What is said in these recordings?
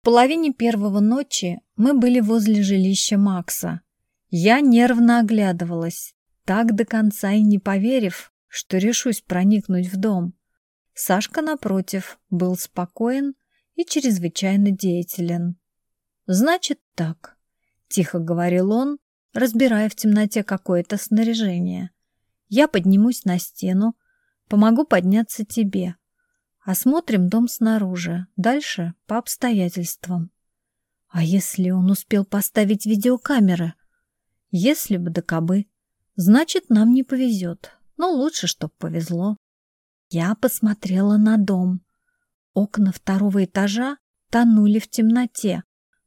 В половине первого ночи мы были возле жилища Макса. Я нервно оглядывалась, так до конца и не поверив, что решусь проникнуть в дом. Сашка, напротив, был спокоен и чрезвычайно деятелен. «Значит так», — тихо говорил он, разбирая в темноте какое-то снаряжение. «Я поднимусь на стену, помогу подняться тебе. Осмотрим дом снаружи, дальше по обстоятельствам». «А если он успел поставить видеокамеры?» «Если бы да кабы. Значит, нам не повезет, но лучше, чтоб повезло». Я посмотрела на дом. Окна второго этажа тонули в темноте.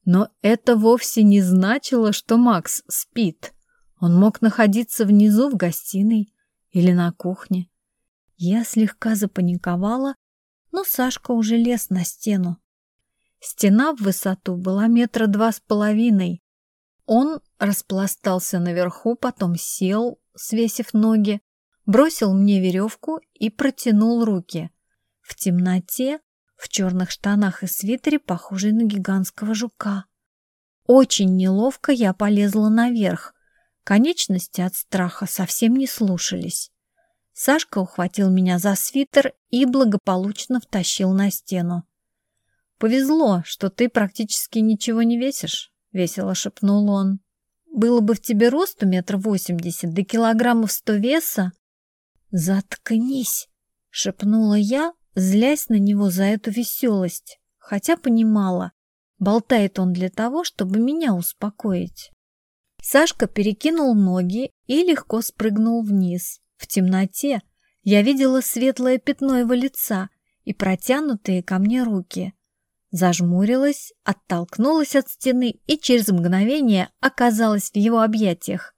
Но это вовсе не значило, что Макс спит. Он мог находиться внизу в гостиной или на кухне. Я слегка запаниковала, но Сашка уже лез на стену. Стена в высоту была метра два с половиной. Он распластался наверху, потом сел, свесив ноги, бросил мне веревку и протянул руки. В темноте, в черных штанах и свитере, похожий на гигантского жука. Очень неловко я полезла наверх. Конечности от страха совсем не слушались. Сашка ухватил меня за свитер и благополучно втащил на стену. «Повезло, что ты практически ничего не весишь», — весело шепнул он. «Было бы в тебе росту метр восемьдесят, до килограммов сто веса, «Заткнись!» — шепнула я, злясь на него за эту веселость, хотя понимала, болтает он для того, чтобы меня успокоить. Сашка перекинул ноги и легко спрыгнул вниз. В темноте я видела светлое пятно его лица и протянутые ко мне руки. Зажмурилась, оттолкнулась от стены и через мгновение оказалась в его объятиях.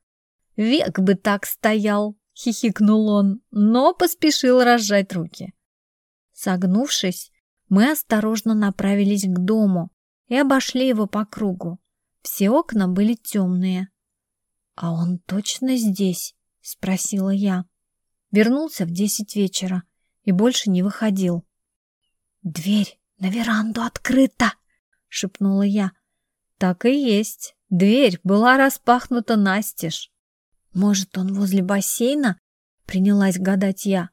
Век бы так стоял, — хихикнул он, но поспешил разжать руки. Согнувшись, мы осторожно направились к дому и обошли его по кругу. Все окна были темные. «А он точно здесь?» — спросила я. Вернулся в десять вечера и больше не выходил. «Дверь на веранду открыта!» — шепнула я. «Так и есть. Дверь была распахнута настежь. Может, он возле бассейна? Принялась гадать я.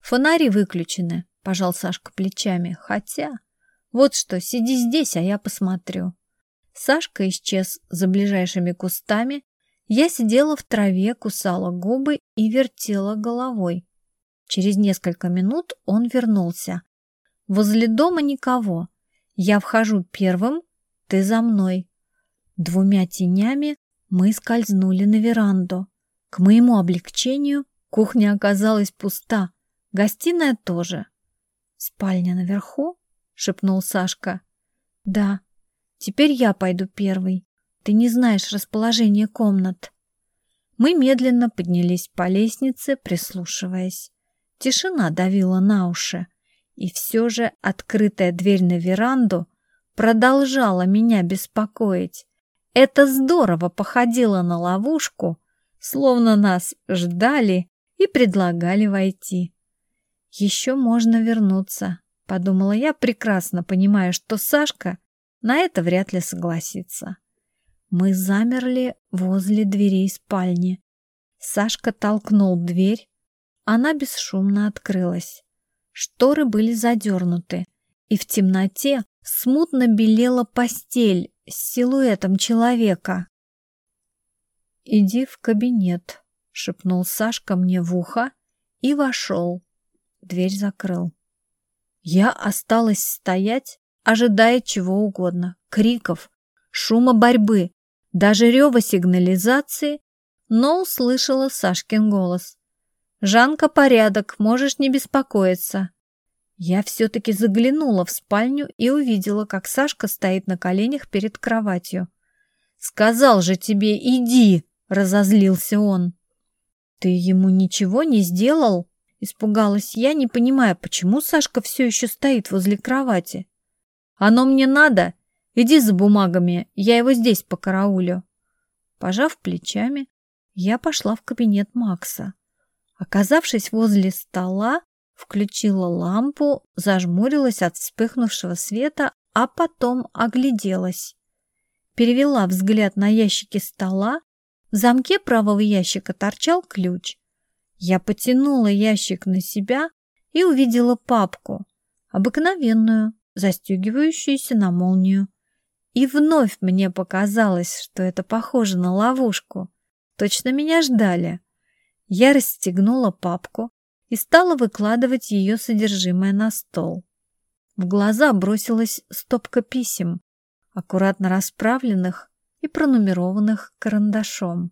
Фонари выключены, пожал Сашка плечами. Хотя... Вот что, сиди здесь, а я посмотрю. Сашка исчез за ближайшими кустами. Я сидела в траве, кусала губы и вертела головой. Через несколько минут он вернулся. Возле дома никого. Я вхожу первым, ты за мной. Двумя тенями мы скользнули на веранду. К моему облегчению кухня оказалась пуста, гостиная тоже. «Спальня наверху?» — шепнул Сашка. «Да. Теперь я пойду первый. Ты не знаешь расположение комнат». Мы медленно поднялись по лестнице, прислушиваясь. Тишина давила на уши, и все же открытая дверь на веранду продолжала меня беспокоить. Это здорово походило на ловушку, словно нас ждали и предлагали войти. «Еще можно вернуться», — подумала я, прекрасно понимая, что Сашка на это вряд ли согласится. Мы замерли возле дверей спальни. Сашка толкнул дверь, она бесшумно открылась. Шторы были задернуты, и в темноте смутно белела постель с силуэтом человека. «Иди в кабинет», — шепнул Сашка мне в ухо и вошел. Дверь закрыл. Я осталась стоять, ожидая чего угодно. Криков, шума борьбы, даже рева сигнализации, но услышала Сашкин голос. «Жанка, порядок, можешь не беспокоиться». Я все-таки заглянула в спальню и увидела, как Сашка стоит на коленях перед кроватью. «Сказал же тебе, иди!» — разозлился он. «Ты ему ничего не сделал?» — испугалась я, не понимая, почему Сашка все еще стоит возле кровати. «Оно мне надо? Иди за бумагами, я его здесь покараулю». Пожав плечами, я пошла в кабинет Макса. Оказавшись возле стола, включила лампу, зажмурилась от вспыхнувшего света, а потом огляделась. Перевела взгляд на ящики стола. В замке правого ящика торчал ключ. Я потянула ящик на себя и увидела папку, обыкновенную, застегивающуюся на молнию. И вновь мне показалось, что это похоже на ловушку. Точно меня ждали. Я расстегнула папку и стала выкладывать ее содержимое на стол. В глаза бросилась стопка писем, аккуратно расправленных и пронумерованных карандашом.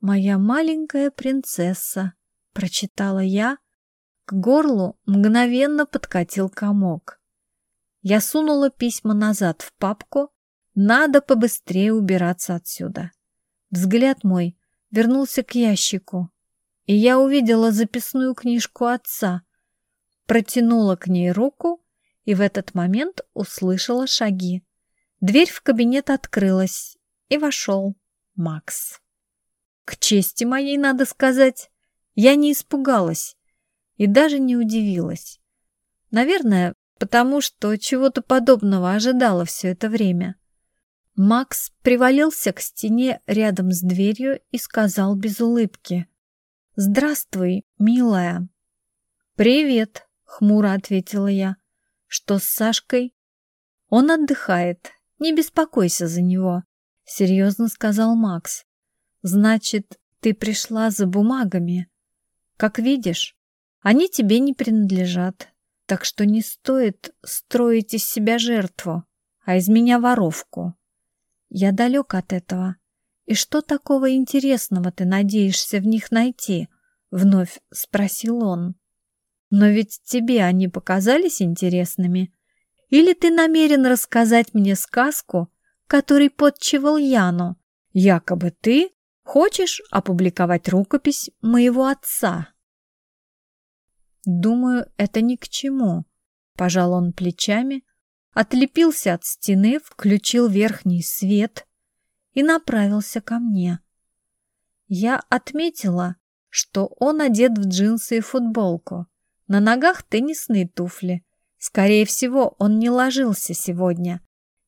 «Моя маленькая принцесса», — прочитала я, к горлу мгновенно подкатил комок. Я сунула письма назад в папку, надо побыстрее убираться отсюда. Взгляд мой вернулся к ящику, и я увидела записную книжку отца, протянула к ней руку и в этот момент услышала шаги. Дверь в кабинет открылась, и вошел Макс. К чести моей, надо сказать, я не испугалась и даже не удивилась. Наверное, потому что чего-то подобного ожидала все это время. Макс привалился к стене рядом с дверью и сказал без улыбки. «Здравствуй, милая». «Привет», — хмуро ответила я. «Что с Сашкой?» «Он отдыхает. Не беспокойся за него», — серьезно сказал Макс. «Значит, ты пришла за бумагами. Как видишь, они тебе не принадлежат, так что не стоит строить из себя жертву, а из меня воровку. Я далек от этого. И что такого интересного ты надеешься в них найти? Вновь спросил он. Но ведь тебе они показались интересными. Или ты намерен рассказать мне сказку, который подчивал Яну? Якобы ты хочешь опубликовать рукопись моего отца. Думаю, это ни к чему. Пожал он плечами, отлепился от стены, включил верхний свет и направился ко мне. Я отметила, что он одет в джинсы и футболку, на ногах теннисные туфли. Скорее всего, он не ложился сегодня.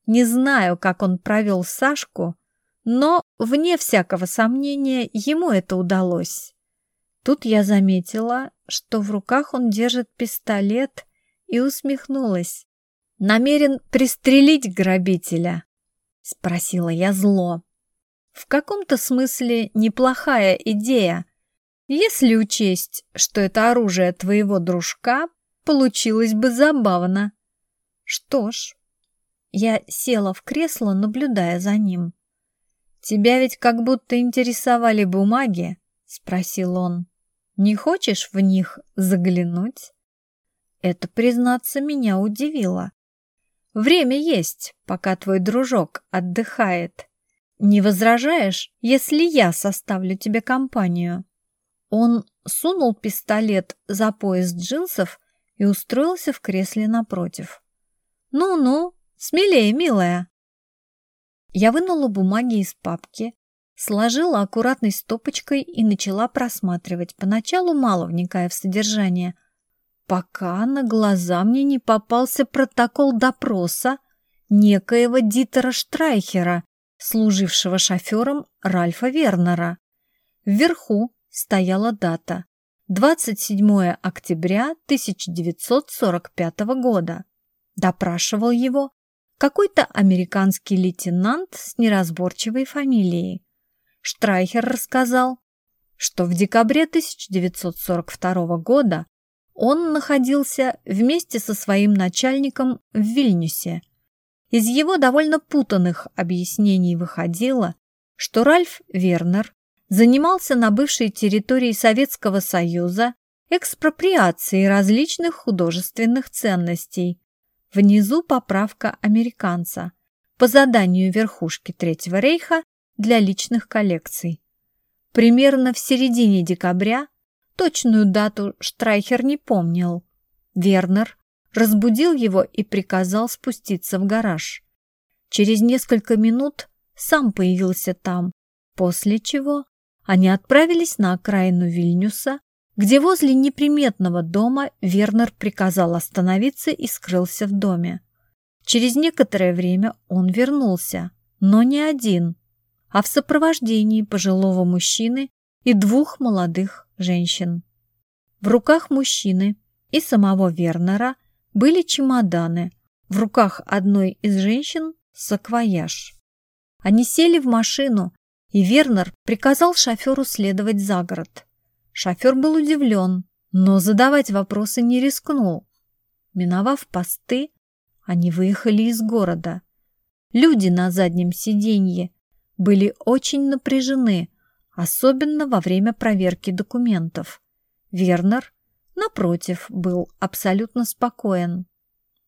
Не знаю, как он провел Сашку, но, вне всякого сомнения, ему это удалось. Тут я заметила, что в руках он держит пистолет и усмехнулась. «Намерен пристрелить грабителя?» — спросила я зло. «В каком-то смысле неплохая идея, если учесть, что это оружие твоего дружка, получилось бы забавно». «Что ж...» Я села в кресло, наблюдая за ним. «Тебя ведь как будто интересовали бумаги?» — спросил он. «Не хочешь в них заглянуть?» Это, признаться, меня удивило. Время есть, пока твой дружок отдыхает. Не возражаешь, если я составлю тебе компанию?» Он сунул пистолет за пояс джинсов и устроился в кресле напротив. «Ну-ну, смелее, милая!» Я вынула бумаги из папки, сложила аккуратной стопочкой и начала просматривать, поначалу мало вникая в содержание – пока на глаза мне не попался протокол допроса некоего Дитера Штрайхера, служившего шофером Ральфа Вернера. Вверху стояла дата 27 октября 1945 года. Допрашивал его какой-то американский лейтенант с неразборчивой фамилией. Штрайхер рассказал, что в декабре 1942 года он находился вместе со своим начальником в Вильнюсе. Из его довольно путанных объяснений выходило, что Ральф Вернер занимался на бывшей территории Советского Союза экспроприацией различных художественных ценностей. Внизу поправка американца по заданию верхушки Третьего рейха для личных коллекций. Примерно в середине декабря Точную дату Штрайхер не помнил. Вернер разбудил его и приказал спуститься в гараж. Через несколько минут сам появился там, после чего они отправились на окраину Вильнюса, где возле неприметного дома Вернер приказал остановиться и скрылся в доме. Через некоторое время он вернулся, но не один, а в сопровождении пожилого мужчины и двух молодых женщин. В руках мужчины и самого Вернера были чемоданы, в руках одной из женщин – саквояж. Они сели в машину, и Вернер приказал шоферу следовать за город. Шофер был удивлен, но задавать вопросы не рискнул. Миновав посты, они выехали из города. Люди на заднем сиденье были очень напряжены, особенно во время проверки документов. Вернер, напротив, был абсолютно спокоен.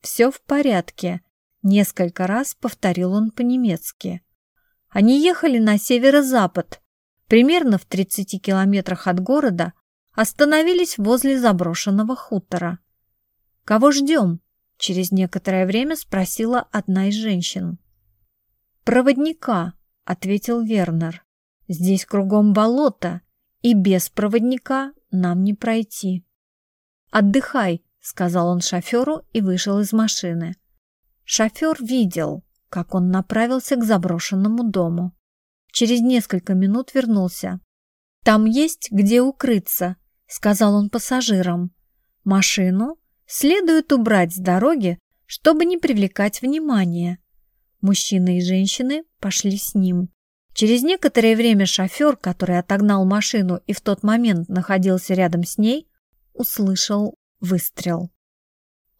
«Все в порядке», — несколько раз повторил он по-немецки. Они ехали на северо-запад, примерно в 30 километрах от города, остановились возле заброшенного хутора. «Кого ждем?» — через некоторое время спросила одна из женщин. «Проводника», — ответил Вернер. «Здесь кругом болото, и без проводника нам не пройти». «Отдыхай», — сказал он шоферу и вышел из машины. Шофер видел, как он направился к заброшенному дому. Через несколько минут вернулся. «Там есть где укрыться», — сказал он пассажирам. «Машину следует убрать с дороги, чтобы не привлекать внимания». Мужчины и женщины пошли с ним. Через некоторое время шофер, который отогнал машину и в тот момент находился рядом с ней, услышал выстрел.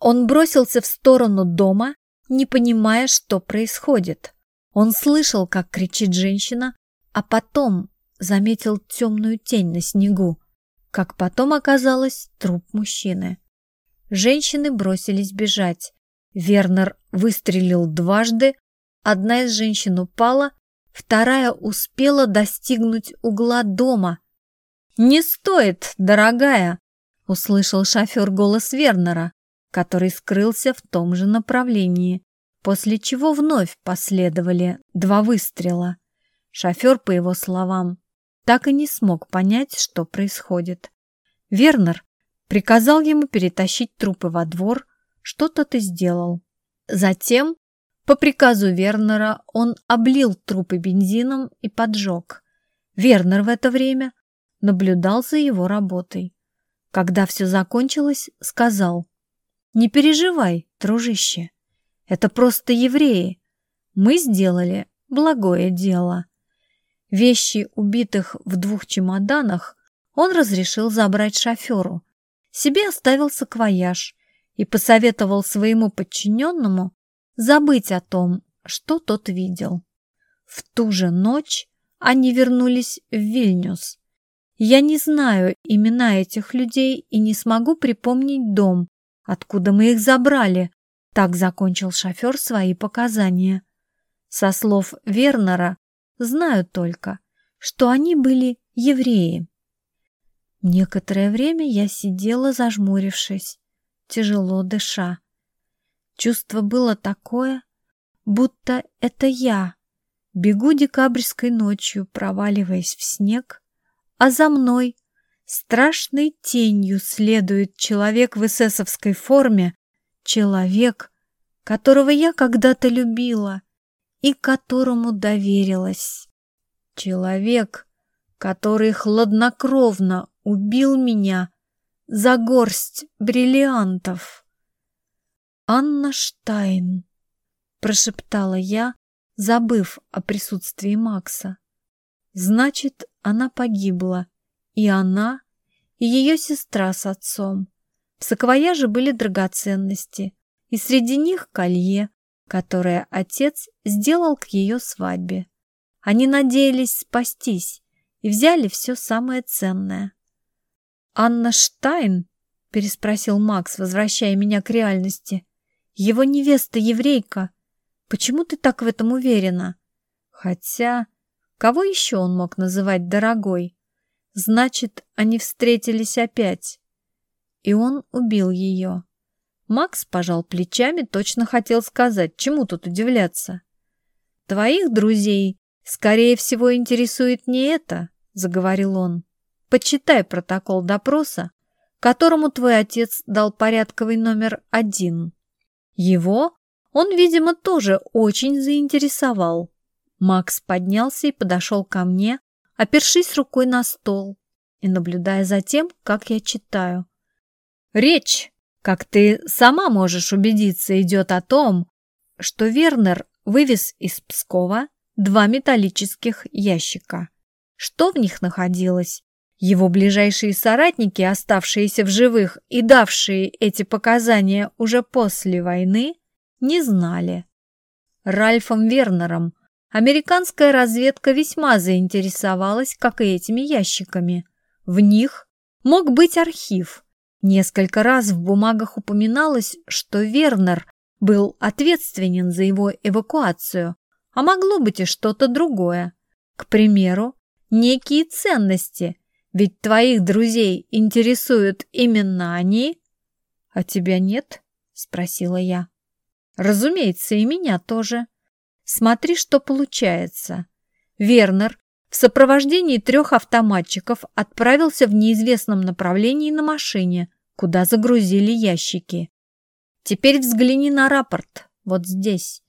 Он бросился в сторону дома, не понимая, что происходит. Он слышал, как кричит женщина, а потом заметил темную тень на снегу. Как потом оказалось, труп мужчины. Женщины бросились бежать. Вернер выстрелил дважды, одна из женщин упала, вторая успела достигнуть угла дома. «Не стоит, дорогая!» — услышал шофер голос Вернера, который скрылся в том же направлении, после чего вновь последовали два выстрела. Шофер, по его словам, так и не смог понять, что происходит. Вернер приказал ему перетащить трупы во двор, что-то ты сделал. Затем, по приказу Вернера, он облил трупы бензином и поджег. Вернер в это время наблюдал за его работой. Когда все закончилось, сказал, «Не переживай, дружище, это просто евреи. Мы сделали благое дело». Вещи убитых в двух чемоданах он разрешил забрать шоферу. Себе оставил саквояж и посоветовал своему подчиненному забыть о том, что тот видел. В ту же ночь они вернулись в Вильнюс. Я не знаю имена этих людей и не смогу припомнить дом, откуда мы их забрали. Так закончил шофер свои показания. Со слов Вернера, Знаю только, что они были евреи. Некоторое время я сидела, зажмурившись, тяжело дыша. Чувство было такое, будто это я бегу декабрьской ночью, проваливаясь в снег, а за мной страшной тенью следует человек в эсэсовской форме, человек, которого я когда-то любила и которому доверилась. Человек, который хладнокровно убил меня за горсть бриллиантов. «Анна Штайн», — прошептала я, забыв о присутствии Макса. «Значит, она погибла, и она, и ее сестра с отцом. В саквояже были драгоценности, и среди них колье, которое отец сделал к ее свадьбе. Они надеялись спастись и взяли все самое ценное. «Анна Штайн?» – переспросил Макс, возвращая меня к реальности. «Его невеста еврейка. Почему ты так в этом уверена?» Хотя, кого еще он мог называть дорогой? Значит, они встретились опять. И он убил ее. Макс пожал плечами, точно хотел сказать, чему тут удивляться. «Твоих друзей, скорее всего, интересует не это», — заговорил он. «Почитай протокол допроса, которому твой отец дал порядковый номер один. Его он, видимо, тоже очень заинтересовал. Макс поднялся и подошел ко мне, опершись рукой на стол и наблюдая за тем, как я читаю. Речь, как ты сама можешь убедиться, идет о том, что Вернер вывез из Пскова два металлических ящика. Что в них находилось? Его ближайшие соратники, оставшиеся в живых и давшие эти показания уже после войны, не знали. Ральфом Вернером американская разведка весьма заинтересовалась, как и этими ящиками. В них мог быть архив. Несколько раз в бумагах упоминалось, что Вернер был ответственен за его эвакуацию, а могло быть и что-то другое. К примеру, некие ценности, ведь твоих друзей интересуют именно они. А тебя нет? Спросила я. Разумеется, и меня тоже. Смотри, что получается. Вернер в сопровождении трех автоматчиков отправился в неизвестном направлении на машине, куда загрузили ящики. Теперь взгляни на рапорт, вот здесь.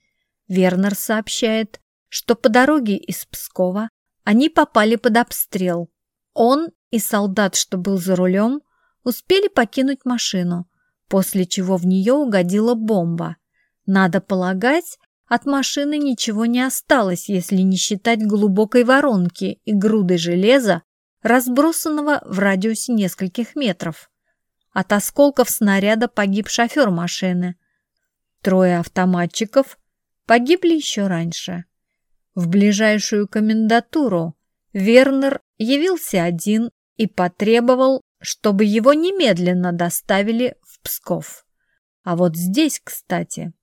Вернер сообщает, что по дороге из Пскова они попали под обстрел. Он и солдат, что был за рулем, успели покинуть машину, после чего в нее угодила бомба. Надо полагать, от машины ничего не осталось, если не считать глубокой воронки и груды железа, разбросанного в радиусе нескольких метров. От осколков снаряда погиб шофер машины. Трое автоматчиков погибли еще раньше. В ближайшую комендатуру Вернер явился один и потребовал, чтобы его немедленно доставили в Псков. А вот здесь, кстати,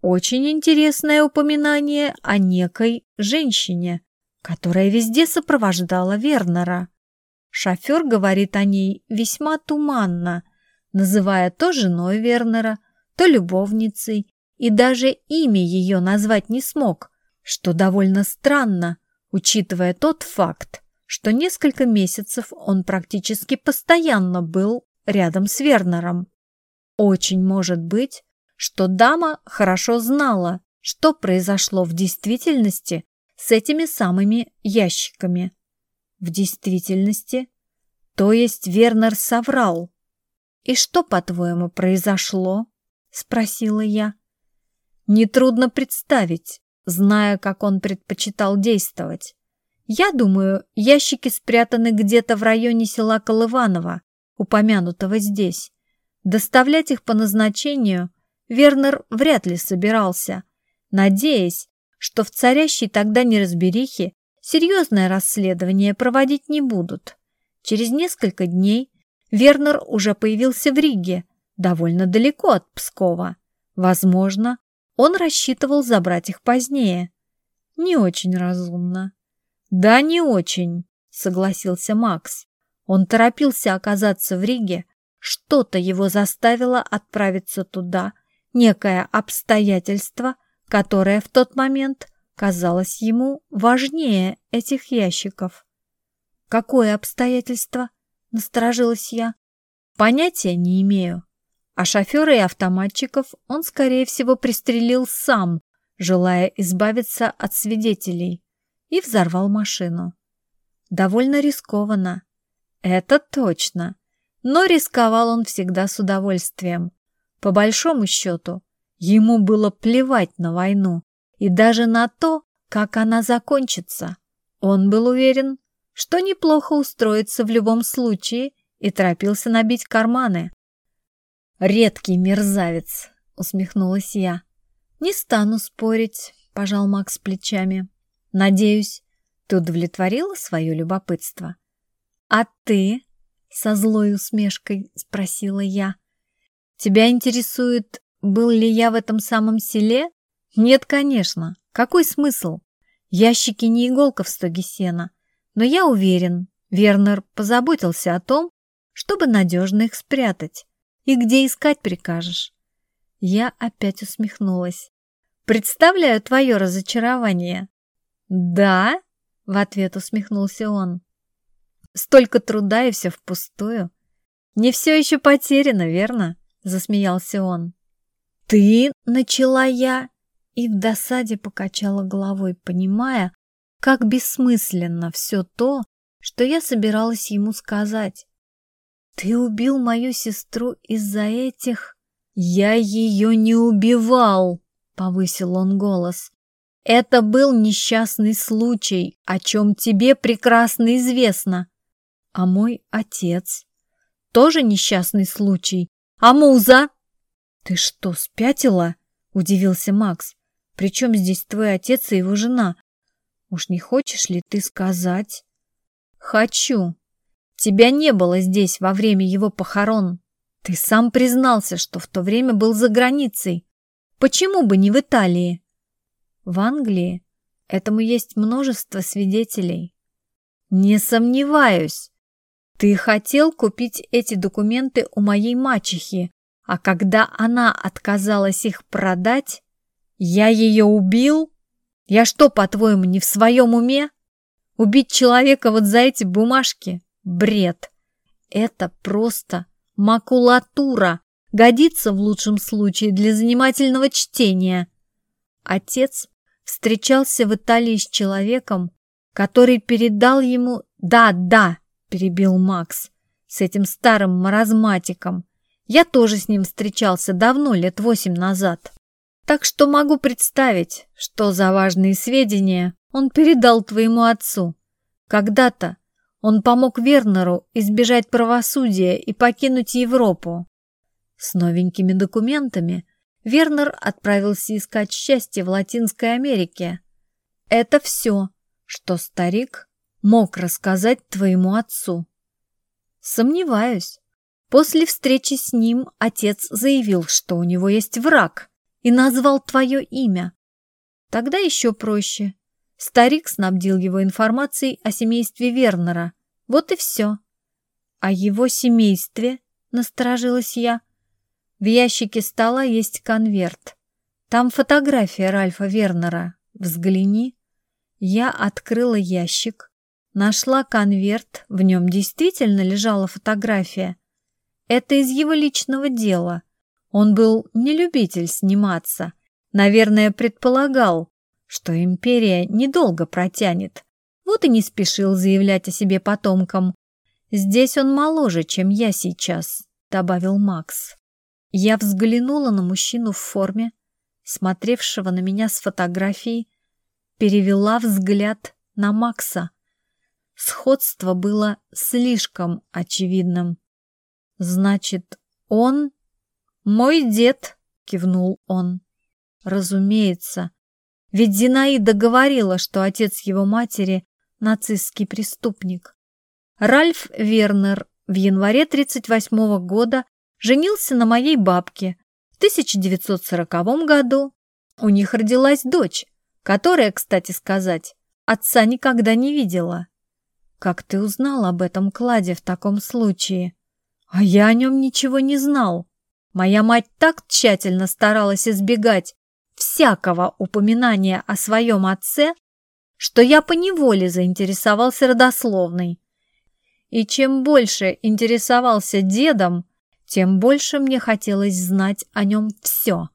очень интересное упоминание о некой женщине, которая везде сопровождала Вернера. Шофер говорит о ней весьма туманно, называя то женой Вернера, то любовницей, и даже имя ее назвать не смог, что довольно странно, учитывая тот факт, что несколько месяцев он практически постоянно был рядом с Вернером. Очень может быть, что дама хорошо знала, что произошло в действительности с этими самыми ящиками. В действительности, то есть Вернер соврал. «И что, по-твоему, произошло?» — спросила я. Нетрудно представить, зная, как он предпочитал действовать. Я думаю, ящики спрятаны где-то в районе села Колываново, упомянутого здесь. Доставлять их по назначению Вернер вряд ли собирался, надеясь, что в царящей тогда неразберихе серьезное расследование проводить не будут. Через несколько дней Вернер уже появился в Риге, довольно далеко от Пскова. Возможно, он рассчитывал забрать их позднее. Не очень разумно. Да, не очень, согласился Макс. Он торопился оказаться в Риге. Что-то его заставило отправиться туда некое обстоятельство, которое в тот момент казалось ему важнее этих ящиков. «Какое обстоятельство?» — насторожилась я. «Понятия не имею. А шофера и автоматчиков он, скорее всего, пристрелил сам, желая избавиться от свидетелей, и взорвал машину. Довольно рискованно. Это точно. Но рисковал он всегда с удовольствием. По большому счету, ему было плевать на войну и даже на то, как она закончится. Он был уверен, что неплохо устроиться в любом случае и торопился набить карманы. «Редкий мерзавец», — усмехнулась я. «Не стану спорить», — пожал Макс плечами. «Надеюсь, ты удовлетворила свое любопытство?» «А ты?» — со злой усмешкой спросила я. Тебя интересует, был ли я в этом самом селе? Нет, конечно. Какой смысл? Ящики не иголка в стоге сена. Но я уверен, Вернер позаботился о том, чтобы надежно их спрятать. И где искать прикажешь? Я опять усмехнулась. Представляю твое разочарование. Да? В ответ усмехнулся он. Столько труда и все впустую. Не все еще потеряно, верно? — засмеялся он. «Ты?» — начала я и в досаде покачала головой, понимая, как бессмысленно все то, что я собиралась ему сказать. «Ты убил мою сестру из-за этих...» «Я ее не убивал!» — повысил он голос. «Это был несчастный случай, о чем тебе прекрасно известно. А мой отец тоже несчастный случай. А муза?» «Ты что, спятила?» — удивился Макс. «При чем здесь твой отец и его жена? Уж не хочешь ли ты сказать?» «Хочу. Тебя не было здесь во время его похорон. Ты сам признался, что в то время был за границей. Почему бы не в Италии?» «В Англии. Этому есть множество свидетелей». «Не сомневаюсь. Ты хотел купить эти документы у моей мачехи, а когда она отказалась их продать, я ее убил? Я что, по-твоему, не в своем уме? Убить человека вот за эти бумажки? Бред. Это просто макулатура. Годится в лучшем случае для занимательного чтения. Отец встречался в Италии с человеком, который передал ему... Да, да, перебил Макс, с этим старым маразматиком. Я тоже с ним встречался давно, лет восемь назад. Так что могу представить, что за важные сведения он передал твоему отцу. Когда-то он помог Вернеру избежать правосудия и покинуть Европу. С новенькими документами Вернер отправился искать счастье в Латинской Америке. Это все, что старик мог рассказать твоему отцу. Сомневаюсь, После встречи с ним отец заявил, что у него есть враг, и назвал твое имя. Тогда еще проще. Старик снабдил его информацией о семействе Вернера. Вот и все. О его семействе, насторожилась я. В ящике стола есть конверт. Там фотография Ральфа Вернера. Взгляни. Я открыла ящик, нашла конверт, в нем действительно лежала фотография. Это из его личного дела. Он был не любитель сниматься. Наверное, предполагал, что империя недолго протянет. Вот и не спешил заявлять о себе потомкам. «Здесь он моложе, чем я сейчас», — добавил Макс. Я взглянула на мужчину в форме, смотревшего на меня с фотографией, перевела взгляд на Макса. Сходство было слишком очевидным. «Значит, он...» «Мой дед», — кивнул он. «Разумеется. Ведь Зинаида говорила, что отец его матери — нацистский преступник. Ральф Вернер в январе 38 -го года женился на моей бабке. В 1940 году у них родилась дочь, которая, кстати сказать, отца никогда не видела. Как ты узнал об этом кладе в таком случае?» А я о нем ничего не знал. Моя мать так тщательно старалась избегать всякого упоминания о своем отце, что я поневоле заинтересовался родословной. И чем больше интересовался дедом, тем больше мне хотелось знать о нем все.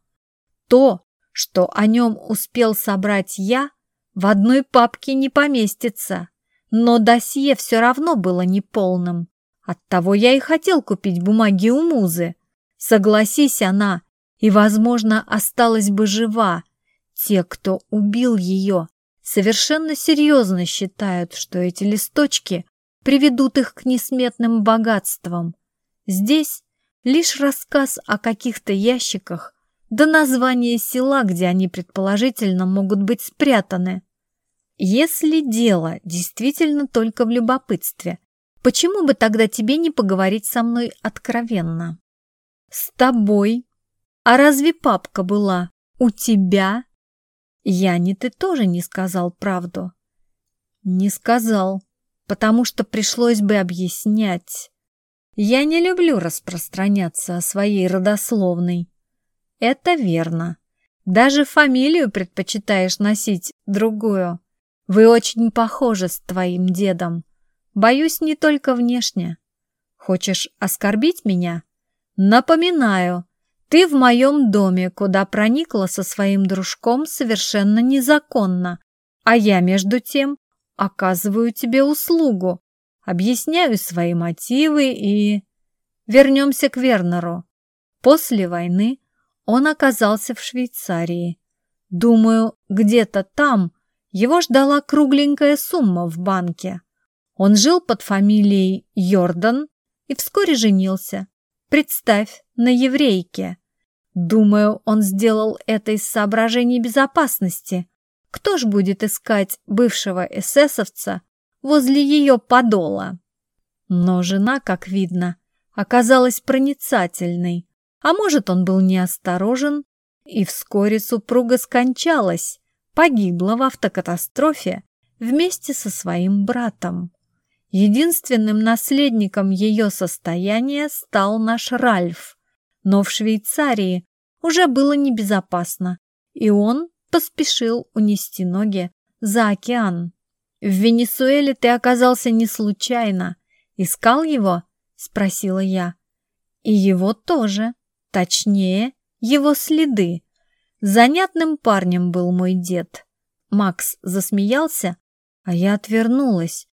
То, что о нем успел собрать я, в одной папке не поместится, но досье все равно было неполным. Оттого я и хотел купить бумаги у Музы. Согласись она, и, возможно, осталась бы жива. Те, кто убил ее, совершенно серьезно считают, что эти листочки приведут их к несметным богатствам. Здесь лишь рассказ о каких-то ящиках да название села, где они предположительно могут быть спрятаны. Если дело действительно только в любопытстве, Почему бы тогда тебе не поговорить со мной откровенно? С тобой? А разве папка была у тебя? Я не ты тоже не сказал правду. Не сказал, потому что пришлось бы объяснять. Я не люблю распространяться о своей родословной. Это верно. Даже фамилию предпочитаешь носить другую. Вы очень похожи с твоим дедом. Боюсь не только внешне. Хочешь оскорбить меня? Напоминаю, Ты в моем доме, куда проникла со своим дружком совершенно незаконно, а я, между тем, оказываю тебе услугу, объясняю свои мотивы и... Вернемся к Вернеру. После войны он оказался в Швейцарии. Думаю, где-то там его ждала кругленькая сумма в банке. Он жил под фамилией Йордан и вскоре женился. Представь, на еврейке. Думаю, он сделал это из соображений безопасности. Кто ж будет искать бывшего эсэсовца возле ее подола? Но жена, как видно, оказалась проницательной. А может, он был неосторожен, и вскоре супруга скончалась, погибла в автокатастрофе вместе со своим братом. Единственным наследником ее состояния стал наш Ральф, но в Швейцарии уже было небезопасно, и он поспешил унести ноги за океан. В Венесуэле ты оказался не случайно. Искал его? Спросила я. И его тоже. Точнее, его следы. Занятным парнем был мой дед. Макс засмеялся, а я отвернулась.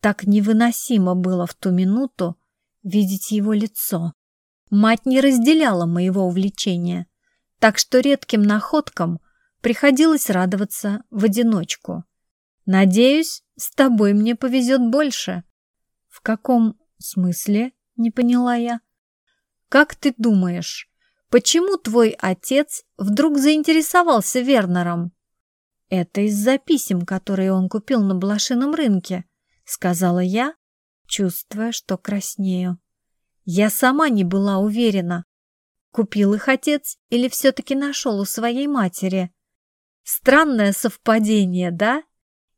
Так невыносимо было в ту минуту видеть его лицо. Мать не разделяла моего увлечения, так что редким находкам приходилось радоваться в одиночку. Надеюсь, с тобой мне повезет больше. В каком смысле? Не поняла я. Как ты думаешь, почему твой отец вдруг заинтересовался Вернером? Это из-за писем, которые он купил на блошином рынке сказала я, чувствуя, что краснею. Я сама не была уверена, купил их отец или все-таки нашел у своей матери. Странное совпадение, да?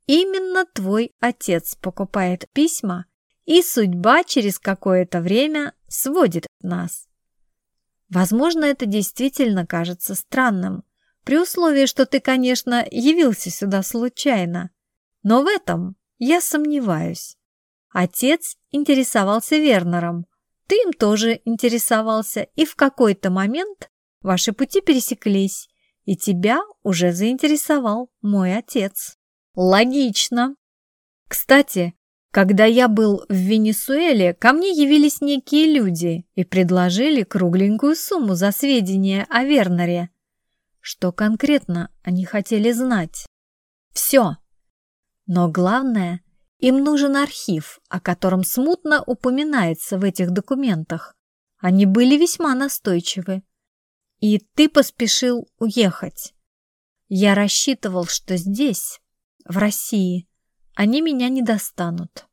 Именно твой отец покупает письма, и судьба через какое-то время сводит нас. Возможно, это действительно кажется странным, при условии, что ты, конечно, явился сюда случайно. Но в этом я сомневаюсь. Отец интересовался Вернером. Ты им тоже интересовался, и в какой-то момент ваши пути пересеклись, и тебя уже заинтересовал мой отец. Логично. Кстати, когда я был в Венесуэле, ко мне явились некие люди и предложили кругленькую сумму за сведения о Вернере. Что конкретно они хотели знать? Все. Но главное, им нужен архив, о котором смутно упоминается в этих документах. Они были весьма настойчивы. И ты поспешил уехать. Я рассчитывал, что здесь, в России, они меня не достанут.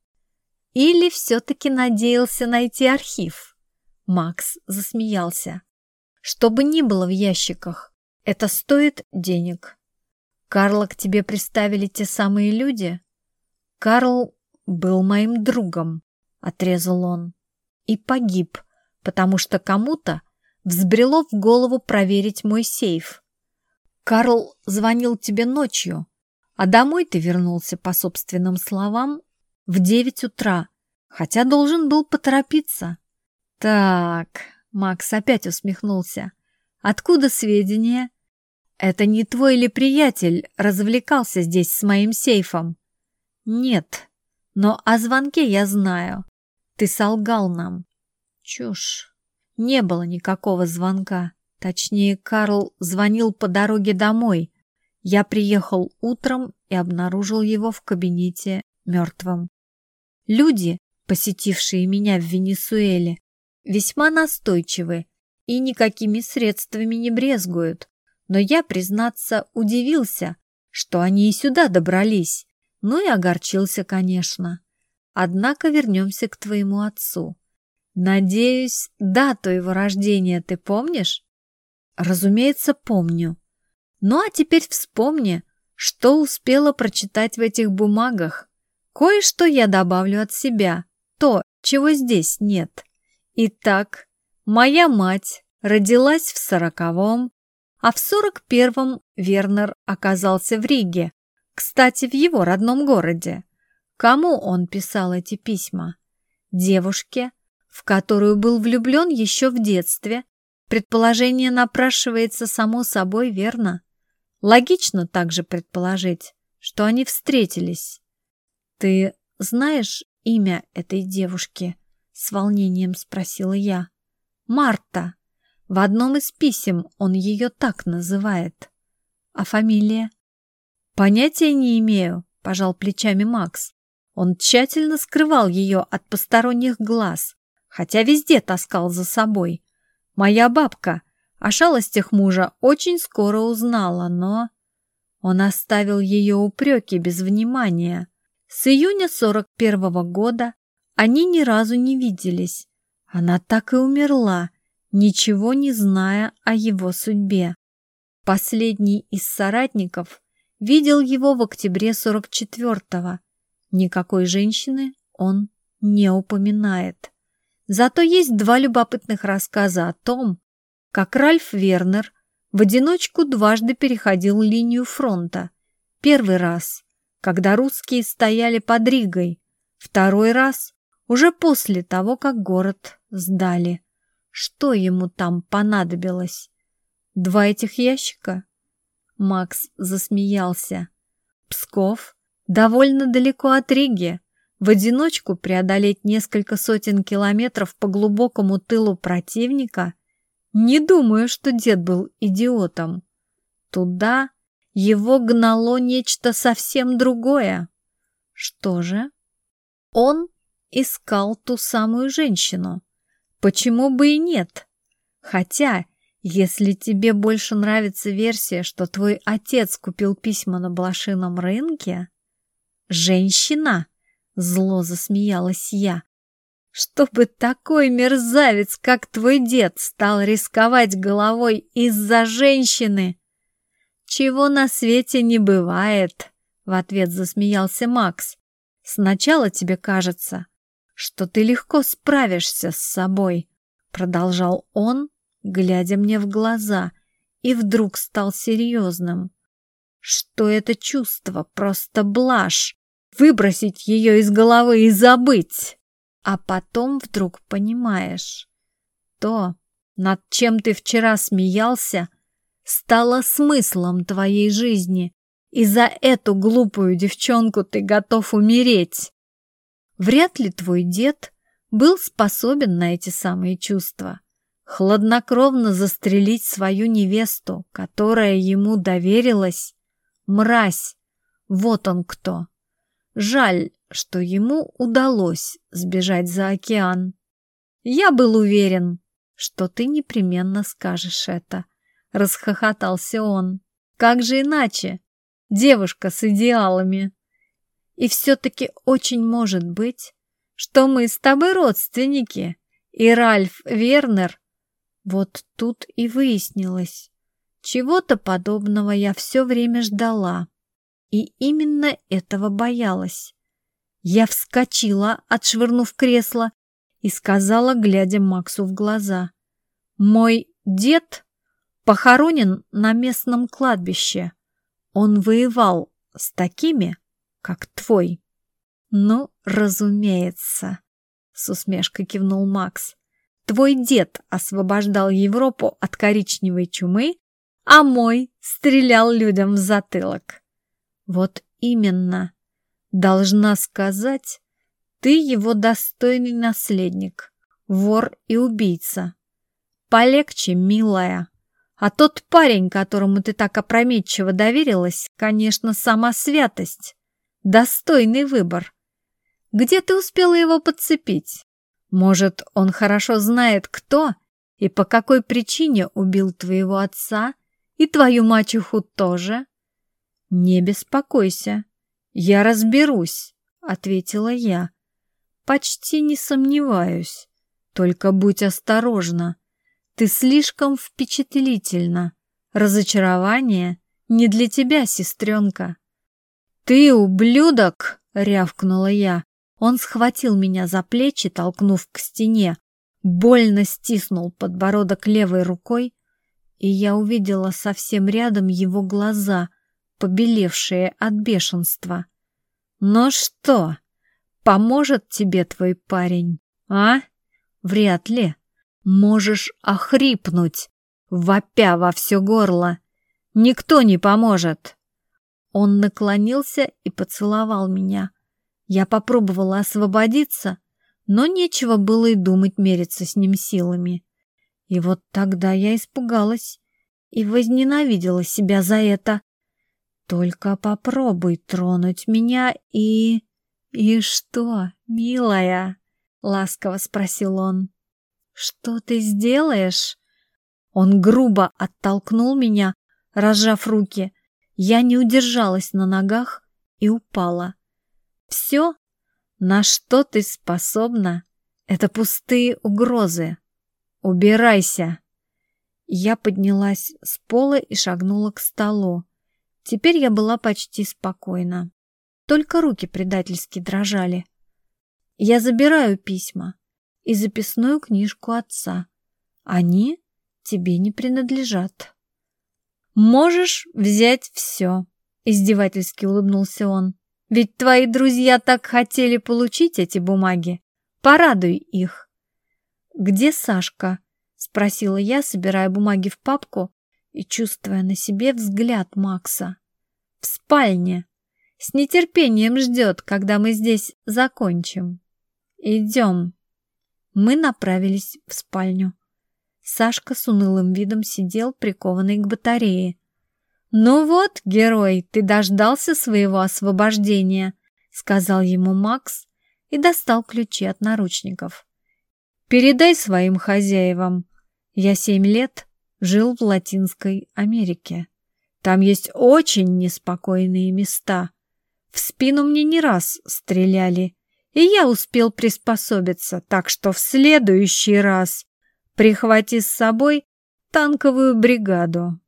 Или все-таки надеялся найти архив? Макс засмеялся. Что бы ни было в ящиках, это стоит денег. Карла к тебе приставили те самые люди? Карл был моим другом, отрезал он. И погиб, потому что кому-то взбрело в голову проверить мой сейф. Карл звонил тебе ночью, а домой ты вернулся, по собственным словам, в девять утра, хотя должен был поторопиться. Так, Макс опять усмехнулся. Откуда сведения? «Это не твой ли приятель развлекался здесь с моим сейфом?» «Нет, но о звонке я знаю. Ты солгал нам». «Чушь. Не было никакого звонка. Точнее, Карл звонил по дороге домой. Я приехал утром и обнаружил его в кабинете мертвым. Люди, посетившие меня в Венесуэле, весьма настойчивы и никакими средствами не брезгуют но я, признаться, удивился, что они и сюда добрались, ну и огорчился, конечно. Однако вернемся к твоему отцу. Надеюсь, дату его рождения ты помнишь? Разумеется, помню. Ну а теперь вспомни, что успела прочитать в этих бумагах. Кое-что я добавлю от себя, то, чего здесь нет. Итак, моя мать родилась в сороковом, а в 41-м Вернер оказался в Риге, кстати, в его родном городе. Кому он писал эти письма? Девушке, в которую был влюблен еще в детстве, Предположение напрашивается само собой, верно? Логично также предположить, что они встретились. Ты знаешь имя этой девушки? С волнением спросила я. Марта. В одном из писем он ее так называет. А фамилия? Понятия не имею, пожал плечами Макс. Он тщательно скрывал ее от посторонних глаз, хотя везде таскал за собой. Моя бабка о шалостях мужа очень скоро узнала, но... Он оставил ее упреки без внимания. С июня 41 -го года они ни разу не виделись. Она так и умерла, ничего не зная о его судьбе. Последний из соратников видел его в октябре 44-го. Никакой женщины он не упоминает. Зато есть два любопытных рассказа о том, как Ральф Вернер в одиночку дважды переходил линию фронта. Первый раз, когда русские стояли под Ригой, второй раз уже после того, как город сдали. Что ему там понадобилось? Два этих ящика? Макс засмеялся. Псков довольно далеко от Риги. В одиночку преодолеть несколько сотен километров по глубокому тылу противника? Не думаю, что дед был идиотом. Туда его гнало нечто совсем другое. Что же? Он искал ту самую женщину. Почему бы и нет? Хотя, если тебе больше нравится версия, что твой отец купил письма на блошином рынке... Женщина? Зло засмеялась я. Чтобы такой мерзавец, как твой дед, стал рисковать головой из-за женщины. Чего на свете не бывает, в ответ засмеялся Макс. Сначала тебе кажется, что ты легко справишься с собой, продолжал он, глядя мне в глаза, и вдруг стал серьезным. Что это чувство просто блажь, выбросить ее из головы и забыть. А потом вдруг понимаешь, то, над чем ты вчера смеялся, стало смыслом твоей жизни, и за эту глупую девчонку ты готов умереть. Вряд ли твой дед был способен на эти самые чувства. Хладнокровно застрелить свою невесту, которая ему доверилась. Мразь! Вот он кто! Жаль, что ему удалось сбежать за океан. Я был уверен, что ты непременно скажешь это. Расхохотался он. Как же иначе? Девушка с идеалами. И все-таки очень может быть, что мы с тобой родственники. И Ральф Вернер. Вот тут и выяснилось. Чего-то подобного я все время ждала. И именно этого боялась. Я вскочила, отшвырнув кресло, и сказала, глядя Максу в глаза. «Мой дед похоронен на местном кладбище. Он воевал с такими, как твой». «Ну, разумеется», — с усмешкой кивнул Макс. «Твой дед освобождал Европу от коричневой чумы, а мой стрелял людям в затылок». Вот именно. Должна сказать, ты его достойный наследник, вор и убийца. Полегче, милая. А тот парень, которому ты так опрометчиво доверилась, конечно, сама святость. Достойный выбор. Где ты успела его подцепить? Может, он хорошо знает, кто и по какой причине убил твоего отца и твою мачеху тоже? «Не беспокойся, я разберусь», — ответила я. «Почти не сомневаюсь. Только будь осторожна. Ты слишком впечатлительна. Разочарование не для тебя, сестренка». «Ты ублюдок!» — рявкнула я. Он схватил меня за плечи, толкнув к стене, больно стиснул подбородок левой рукой, и я увидела совсем рядом его глаза — побелевшие от бешенства. «Но что, поможет тебе твой парень, а? Вряд ли. можешь охрипнуть, вопя во все горло. Никто не поможет. Он наклонился и поцеловал меня. Я попробовала освободиться, но нечего было и думать мериться с ним силами. И вот тогда я испугалась и возненавидела себя за это. Только попробуй тронуть меня и... «И что, милая?» — ласково спросил он. «Что ты сделаешь?» Он грубо оттолкнул меня, разжав руки. Я не удержалась на ногах и упала. «Все, на что ты способна, это пустые угрозы. Убирайся!» Я поднялась с пола и шагнула к столу. Теперь я была почти спокойна. Только руки предательски дрожали. Я забираю письма и записную книжку отца. Они тебе не принадлежат. Можешь взять все, издевательски улыбнулся он. Ведь твои друзья так хотели получить эти бумаги. Порадуй их. Где Сашка? Спросила я, собирая бумаги в папку и чувствуя на себе взгляд Макса. В спальне. С нетерпением ждет, когда мы здесь закончим. Идем. Мы направились в спальню. Сашка с унылым видом сидел, прикованный к батарее. «Ну вот, герой, ты дождался своего освобождения», — сказал ему Макс и достал ключи от наручников. «Передай своим хозяевам. Я семь лет жил в Латинской Америке. Там есть очень неспокойные места. В спину мне не раз стреляли, и я успел приспособиться, так что в следующий раз прихвати с собой танковую бригаду.